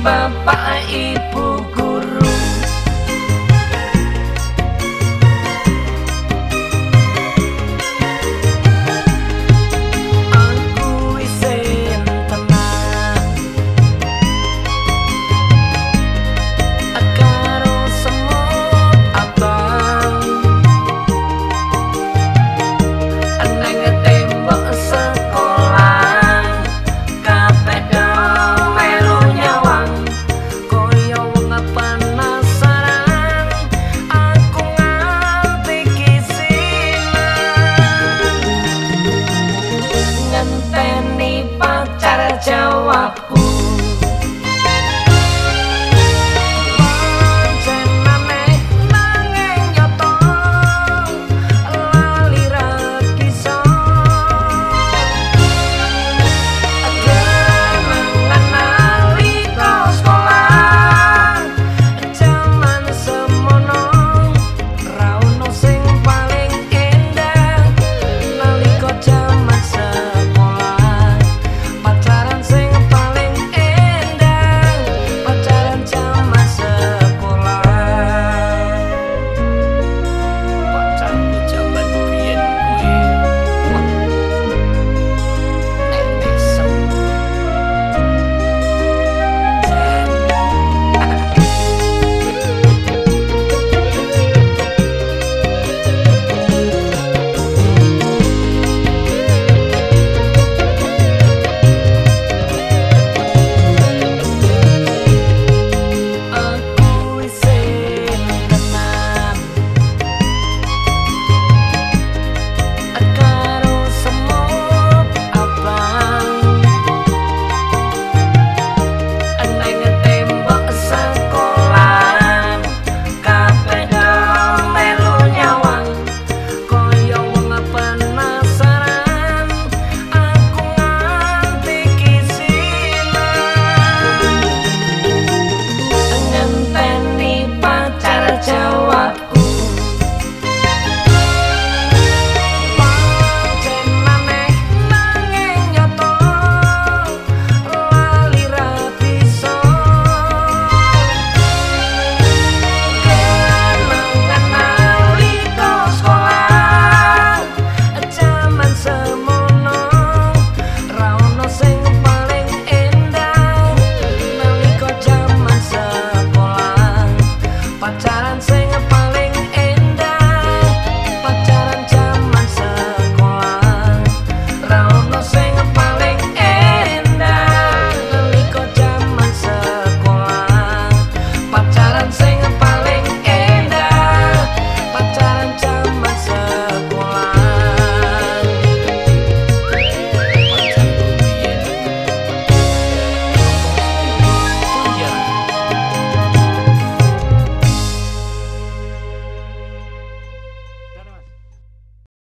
bapak ibu